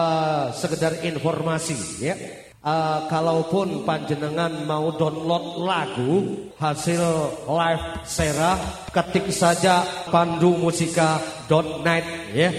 Eh, sekedar informasi ya. Uh, kalaupun panjenengan mau download lagu hasil live Serah ketik saja pandumusika.net ya